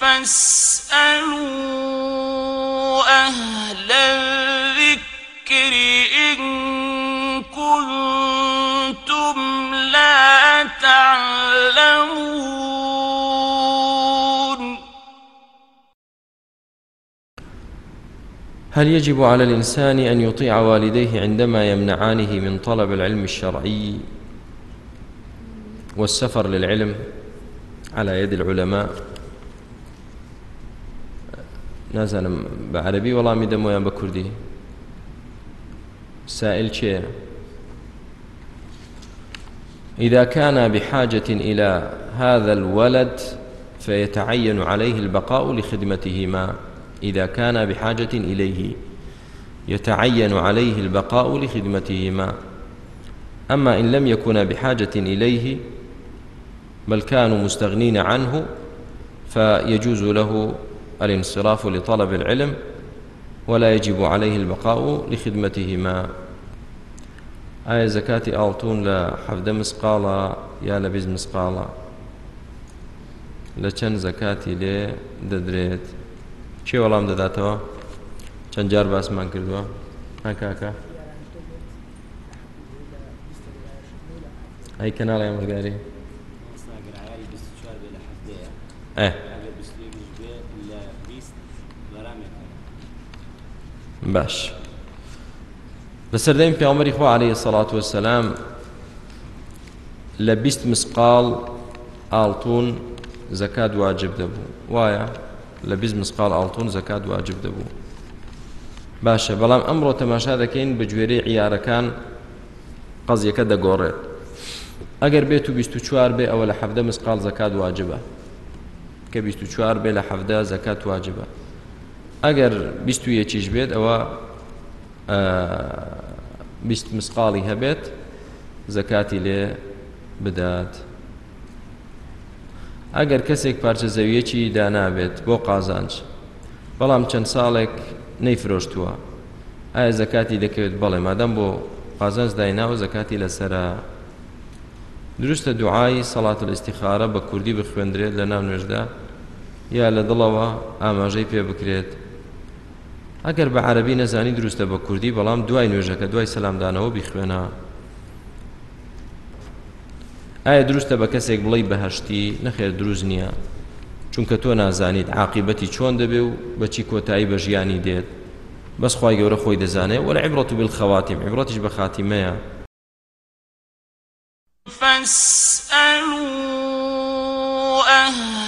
فاسألوا أهل الذكر إن كنتم لا تعلمون. هل يجب على الإنسان أن يطيع والديه عندما يمنعانه من طلب العلم الشرعي والسفر للعلم على يد العلماء؟ نازانم بعربي والله مدمو يا بكردي سائل شيء إذا كان بحاجة إلى هذا الولد فيتعين عليه البقاء لخدمتهما إذا كان بحاجة إليه. يتعين عليه البقاء لخدمتهما أما إن لم يكن بحاجة إليه بل كانوا مستغنين عنه فيجوز له الانصراف لطلب العلم ولا يجب عليه البقاء لخدمتهما. آية زكاة ئاڵتون لحفظ مسقالة يا لبز مسقالة لچن زكاتي لي ددريت. چێ وەڵام دەداتەوە چەند جار باسمان کردووە هەکاکە ئەی کەناڵی ئەمەگاری ئە باش. لەسەردەمی پیامەری خوا عليه الصلاة والسلام لە بیست مسقال ئاڵتون زەکات واجب دەبوو. وایە لە بیست مسقال ئاڵتون زەکات واجب دەبوو. باشە بەڵام ئەمڕۆ تەماشا دەکەین بە گوێرەی عیارەکان قەزیەکە دەگۆڕێت. ئەگەر بێت و بیست و چوار بێ ئەوە لە حەفدە مسقال زەکات واجبە. کە بیست و چوار بێ لە حەفدە زەکات واجبە. ئەگەر بیست و یەکیش بێت ئەوە مسقاڵی هەبێت زەکاتی لێ بدات. ئەگەر کەسێک پارچە زەویەکی دانابێت بۆ قازانج بەڵام چەند ساڵێک نەیفرۆشتووە. ئایا زەکاتی دەکەوێت؟ بەڵێ مادەم بۆ قازانج دایناوە زەکاتی لەسرە دروستە دوعای سەڵات الاستیخارە بە کوردی بخوێندرێت لە ناو نوێژدا یا لە دڵەوە ئاماژەی پێ بکرێت. ئەگەر بە عربی نەزانی دروستە بە کوردی بەڵام دوای نوێژەکە دوای سەلامدانەوە بیخوێنە. ئایا دروستە بە کەسێک بڵی بەهشتی؟ نەخێر دروست نییە. چونکە تۆ نازانیت عاقبەتی چۆن دەبێ و بەچی کۆتایی بە ژیانی دێت. بەس خی گەورە خۆی دەزانێت وەرە عیبرەت و بالخەواتیم عیبرەتیش بە خاتیمەیە. فاسألوا أهل